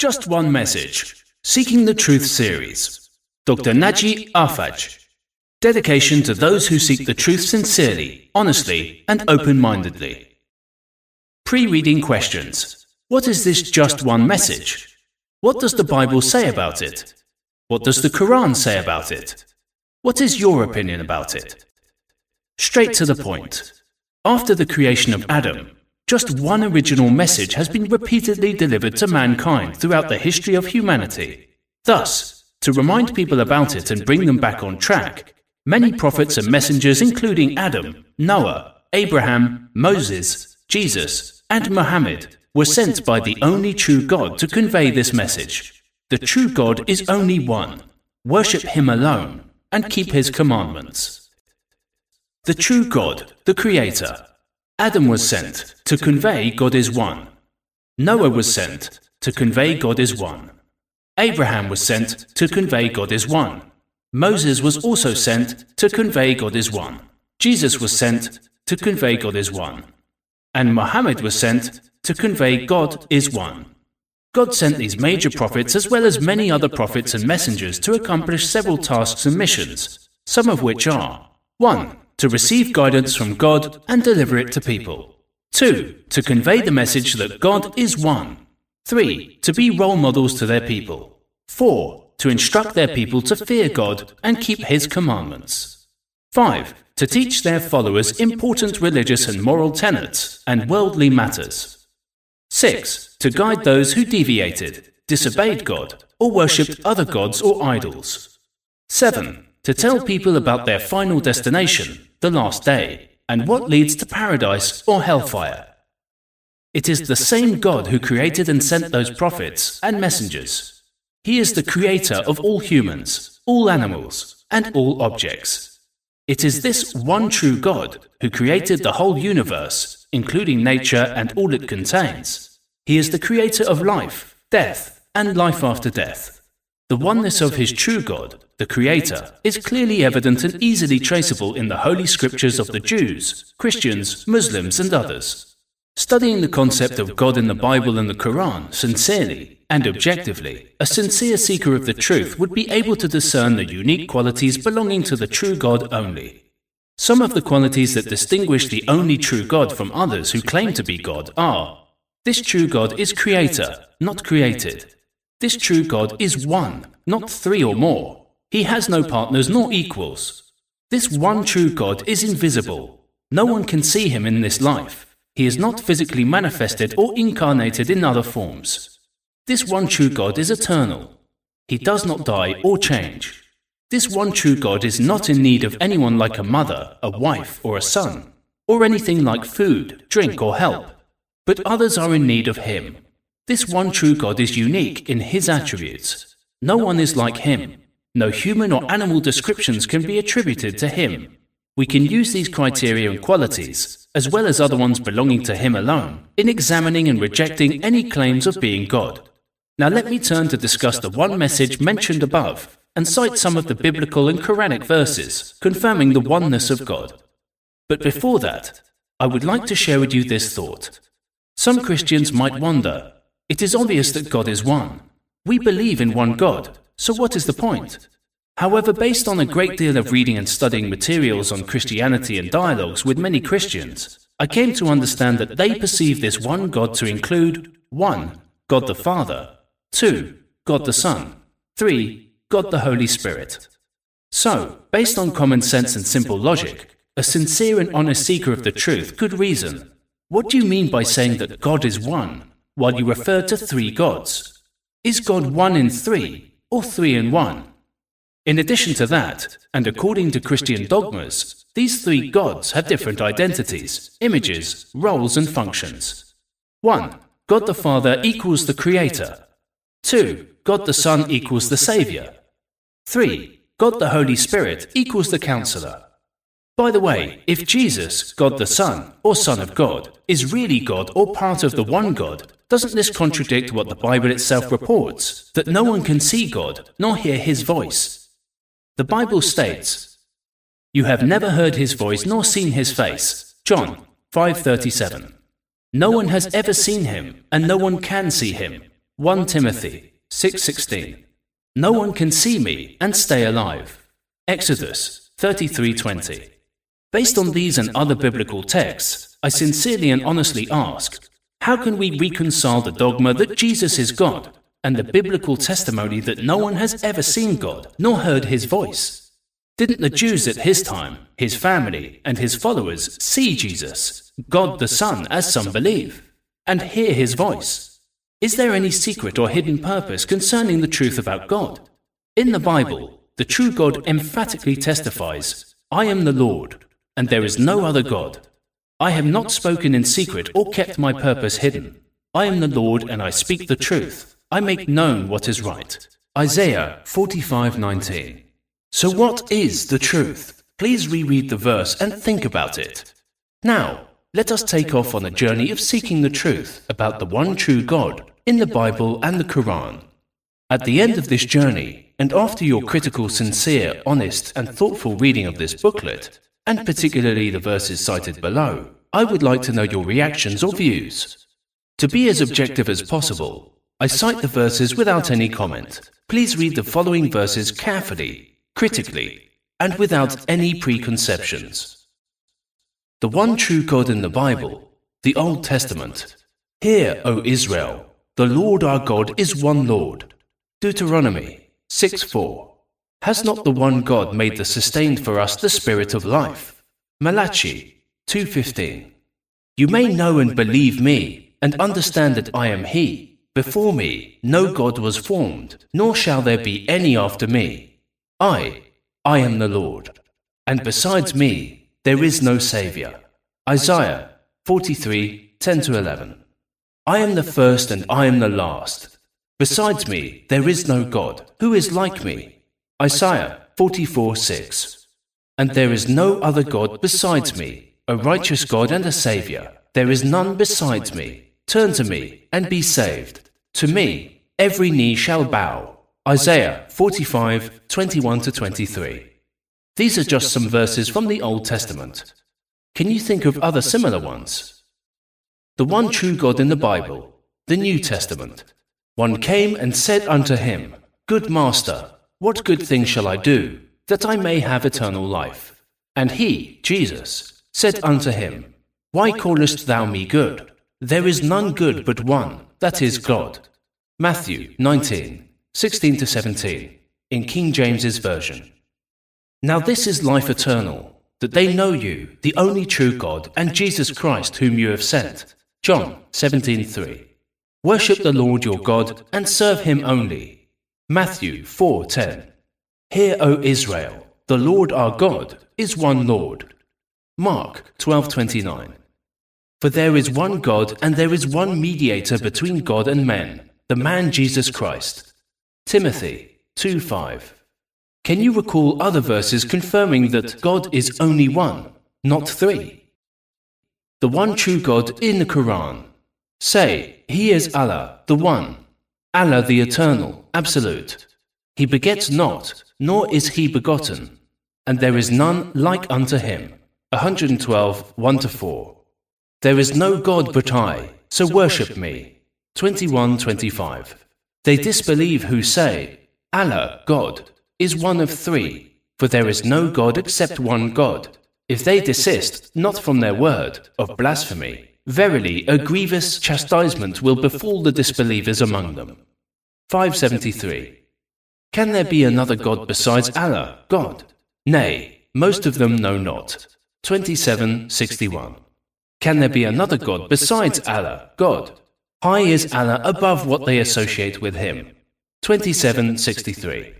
Just One Message Seeking the Truth series. Dr. Naji Arfaj. Dedication to those who seek the truth sincerely, honestly, and open mindedly. Pre reading questions What is this just one message? What does the Bible say about it? What does the Quran say about it? What is your opinion about it? Straight to the point. After the creation of Adam, just one original message has been repeatedly delivered to mankind throughout the history of humanity. Thus, to remind people about it and bring them back on track, many prophets and messengers, including Adam, Noah, Abraham, Moses, Jesus, and Muhammad, were sent by the only true God to convey this message. The true God is only one. Worship Him alone and keep His commandments. The true God, the Creator, Adam was sent to convey God is one. Noah was sent to convey God is one. Abraham was sent to convey God is one. Moses was also sent to convey God is one. Jesus was sent to convey God is one. And Muhammad was sent to convey God is one. God sent these major prophets as well as many other prophets and messengers to accomplish several tasks and missions, some of which are 1 to receive guidance from God and deliver it to people. 2. To convey the message that God is one. 3. To be role models to their people. 4. To instruct their people to fear God and keep His commandments. 5. To teach their followers important religious and moral tenets and worldly matters. 6. To guide those who deviated, disobeyed God, or worshipped other gods or idols. 7 to tell people about their final destination, the last day, and what leads to paradise or hellfire. It is the same God who created and sent those prophets and messengers. He is the creator of all humans, all animals, and all objects. It is this one true God who created the whole universe, including nature and all it contains. He is the creator of life, death, and life after death. The oneness of his true God, the Creator, is clearly evident and easily traceable in the Holy Scriptures of the Jews, Christians, Muslims, and others. Studying the concept of God in the Bible and the Quran sincerely and objectively, a sincere seeker of the truth would be able to discern the unique qualities belonging to the true God only. Some of the qualities that distinguish the only true God from others who claim to be God are this true God is creator, not created. This true God is one, not three or more. He has no partners nor equals. This one true God is invisible. No one can see him in this life. He is not physically manifested or incarnated in other forms. This one true God is eternal. He does not die or change. This one true God is not in need of anyone like a mother, a wife, or a son, or anything like food, drink, or help. But others are in need of him. This one true God is unique in his attributes. No one is like him. No human or animal descriptions can be attributed to him. We can use these criteria and qualities, as well as other ones belonging to him alone, in examining and rejecting any claims of being God. Now let me turn to discuss the one message mentioned above and cite some of the biblical and Quranic verses confirming the oneness of God. But before that, I would like to share with you this thought. Some Christians might wonder it is obvious that God is one. We believe in one God, so what is the point? However, based on a great deal of reading and studying materials on Christianity and dialogues with many Christians, I came to understand that they perceive this one God to include 1. God the Father, 2. God the Son, 3. God the Holy Spirit. So, based on common sense and simple logic, a sincere and honest seeker of the truth could reason what do you mean by saying that God is one? while you refer to three gods. Is God one in three or three in one? In addition to that, and according to Christian dogmas, these three gods have different identities, images, roles, and functions. 1. God the Father equals the Creator. 2. God the Son equals the Saviour. 3. God the Holy Spirit equals the Counselor. By the way, if Jesus, God the Son, or Son of God, is really God or part of the one God, doesn't this contradict what the Bible itself reports, that no one can see God nor hear his voice? The Bible states, You have never heard his voice nor seen his face. John 5:37. No one has ever seen him, and no one can see him. 1 Timothy 6:16. No one can see me and stay alive. Exodus 33:20. Based on these and other biblical texts, I sincerely and honestly ask, how can we reconcile the dogma that Jesus is God and the biblical testimony that no one has ever seen God nor heard his voice? Didn't the Jews at his time, his family, and his followers see Jesus, God the Son, as some believe, and hear his voice? Is there any secret or hidden purpose concerning the truth about God? In the Bible, the true God emphatically testifies, I am the Lord, and there is no other God. I have not spoken in secret or kept my purpose hidden. I am the Lord, and I speak the truth. I make known what is right. Isaiah 45:19. So, what is the truth? Please reread the verse and think about it. Now, let us take off on a journey of seeking the truth about the one true God in the Bible and the Quran. At the end of this journey, and after your critical, sincere, honest, and thoughtful reading of this booklet, and particularly the verses cited below, I would like to know your reactions or views. To be as objective as possible, I cite the verses without any comment. Please read the following verses carefully critically, and without any preconceptions. The one true God in the Bible, the Old Testament. Hear, O Israel, the Lord our God is one Lord. Deuteronomy 6 4. Has not the one God made the sustained for us the Spirit of life? Malachi 2:15. You may know and believe me, and understand that I am He. Before me no God was formed, nor shall there be any after me. I, I am the Lord, and besides me there is no Saviour. Isaiah 43 10 11. I am the first and I am the last. Besides me there is no God. Who is like me? Isaiah 44 6. And there is no other God besides me, a righteous God and a Saviour. There is none besides me. Turn to me and be saved. To me every knee shall bow Isaiah 45, 21 to 23. These are just some verses from the Old Testament. Can you think of other similar ones? The one true God in the Bible, the New Testament. One came and said unto him, Good Master, what good thing shall I do, that I may have eternal life? And he, Jesus, said unto him, Why callest thou me good? There is none good but one, that is God. Matthew 19, 16 to 17, in King James's Version. Now this is life eternal, that they know you, the only true God, and Jesus Christ, whom you have sent. John 17:3. Worship the Lord your God and serve him only. Matthew 4:10. Hear, O Israel, the Lord our God is one Lord. Mark 12:29. For there is one God and there is one mediator between God and men, the man Jesus Christ Timothy 2:5. Can you recall other verses confirming that God is only one, not three? The one true God in the Quran. Say, He is Allah, the One, Allah the Eternal, Absolute. He begets not, nor is He begotten, and there is none like unto Him. 112, 1 4. There is no God but I, so worship me. 21, 25. They disbelieve who say, Allah, God, is one of three, for there is no God except one God. If they desist not from their word of blasphemy, verily a grievous chastisement will befall the disbelievers among them. 573. Can there be another God besides Allah, God? Nay, most of them know not. 2761. Can there be another God besides Allah, God? High is Allah above what they associate with Him. 2763.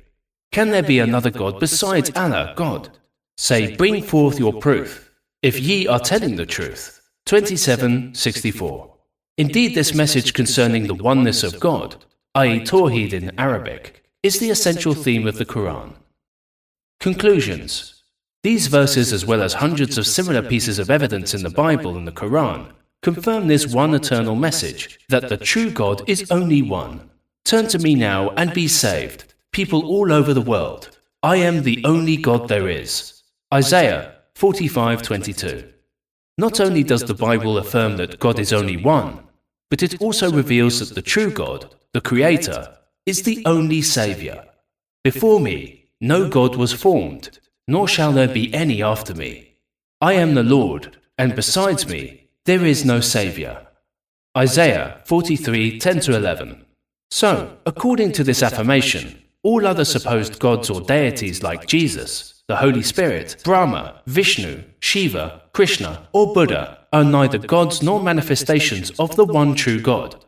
Can there be another God besides Allah, God? Say, bring forth your proof, if ye are telling the truth. 2764. Indeed, this message concerning the oneness of God, i.e., Tawheed in Arabic, is the essential theme of the Quran. Conclusions These verses, as well as hundreds of similar pieces of evidence in the Bible and the Quran, confirm this one eternal message that the true God is only one. Turn to me now and be saved, people all over the world. I am the only God there is. Isaiah 45:22. Not only does the Bible affirm that God is only one, but it also reveals that the true God, the Creator, is the only Saviour. Before me, no God was formed, nor shall there be any after me. I am the Lord, and besides me, there is no Saviour. Isaiah 43 10 11. So, according to this affirmation, all other supposed gods or deities like Jesus, the Holy Spirit, Brahma, Vishnu, Shiva, Krishna, or Buddha are neither gods nor manifestations of the one true God.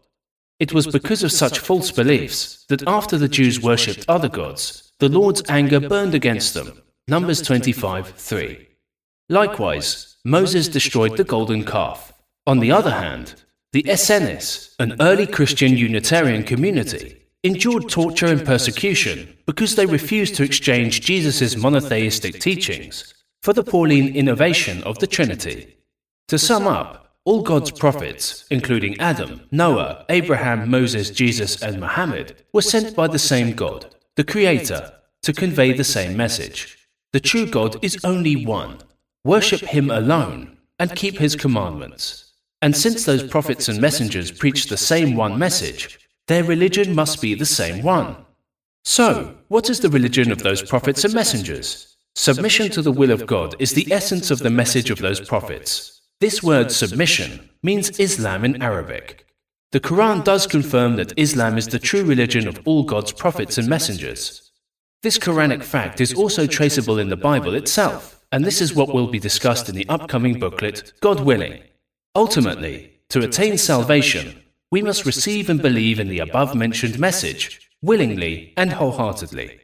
It was because of such false beliefs that after the Jews worshipped other gods, the Lord's anger burned against them. Numbers 25 3. Likewise, Moses destroyed the golden calf. On the other hand, the Essenes, an early Christian Unitarian community, endured torture and persecution because they refused to exchange Jesus' monotheistic teachings for the Pauline innovation of the Trinity. To sum up, all God's prophets, including Adam, Noah, Abraham, Moses, Jesus, and Muhammad, were sent by the same God, the Creator, to convey the same message. The true God is only one. Worship Him alone and keep His commandments. And since those prophets and messengers preached the same one message, their religion must be the same one. So, what is the religion of those prophets and messengers? Submission to the will of God is the essence of the message of those prophets. This word submission means Islam in Arabic. The Quran does confirm that Islam is the true religion of all God's prophets and messengers. This Quranic fact is also traceable in the Bible itself, and this is what will be discussed in the upcoming booklet, God willing. Ultimately, to attain salvation, we must receive and believe in the above mentioned message, willingly and wholeheartedly.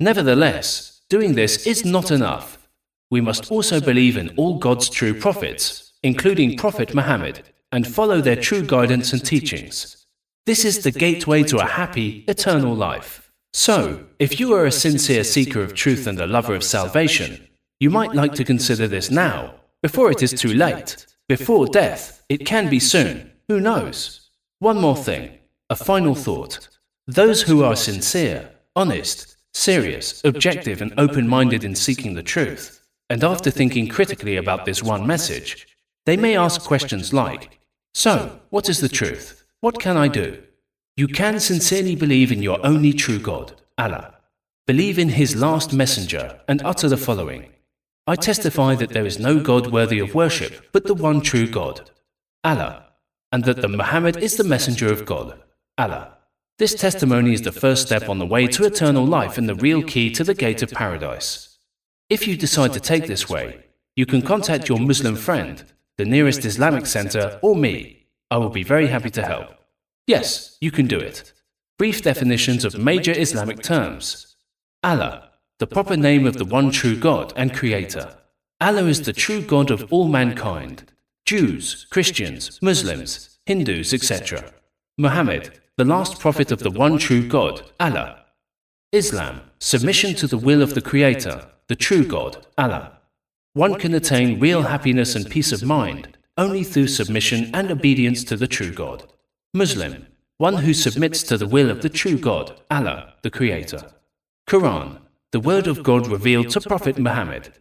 Nevertheless, doing this is not enough. We must also believe in all God's true prophets, including Prophet Muhammad, and follow their true guidance and teachings. This is the gateway to a happy, eternal life. So, if you are a sincere seeker of truth and a lover of salvation, you might like to consider this now, before it is too late. Before death, it can be soon. Who knows? One more thing, a final thought. Those who are sincere, honest, serious, objective, and open minded in seeking the truth, and after thinking critically about this one message, they may ask questions like So, what is the truth? What can I do? You can sincerely believe in your only true God, Allah. Believe in His last messenger and utter the following I testify that there is no God worthy of worship but the one true God, Allah and that the Muhammad is the messenger of God, Allah. This testimony is the first step on the way to eternal life and the real key to the gate of paradise. If you decide to take this way, you can contact your Muslim friend, the nearest Islamic center, or me. I will be very happy to help. Yes, you can do it. Brief definitions of major Islamic terms. Allah, the proper name of the one true God and Creator. Allah is the true God of all mankind. Jews, Christians, Muslims, Hindus, etc. Muhammad, the last prophet of the one true God, Allah. Islam, submission to the will of the Creator, the true God, Allah. One can attain real happiness and peace of mind only through submission and obedience to the true God. Muslim, one who submits to the will of the true God, Allah, the Creator. Quran, the word of God revealed to Prophet Muhammad.